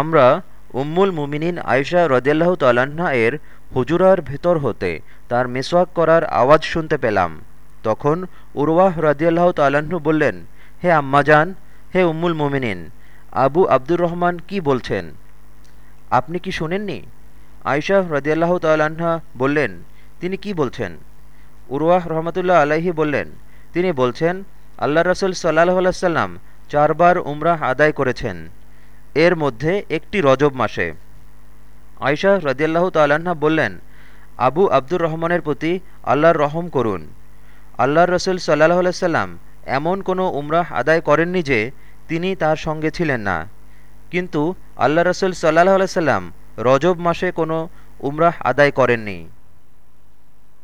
আমরা উম্মুল মুমিনিন আয়সা রদিয়াল্লাহ তাল্লাহ্না এর হুজুরার ভেতর হতে তার মেসওয়াক করার আওয়াজ শুনতে পেলাম। তখন উরওয়াহ রদিয়াল্লাহ তাল্লাহ্ন বললেন, হে আম্মাজান হে উম্মুল মুমিনিন, আবু আব্দুর রহমান কি বলছেন? আপনি কি শোনেননি? আয়সা রদিয়াল্লাহ তাল্লাহ্না বললেন, তিনি কি বলছেন? উরওয়াহ রহমতুল্লাহ আলাহি বললেন, তিনি বলছেন আল্লাহ রসুল সাল্লাহ আলাইসাল্লাম চারবার উমরাহ আদায় করেছেন। এর মধ্যে একটি রজব মাসে। আয়শাহ রদিয়াল্লাহ তাল্লাহা বললেন, আবু আব্দুর রহমানের প্রতি আল্লাহর রহম করুন। আল্লাহর রসুল সাল্লাহ আলাইসাল্লাম এমন কোনো উমরাহ আদায় করেননি যে তিনি তার সঙ্গে ছিলেন না। কিন্তু আল্লাহ রসুল সাল্লাহ আলাইসাল্লাম রজব মাসে কোনো উমরাহ আদায় করেননি।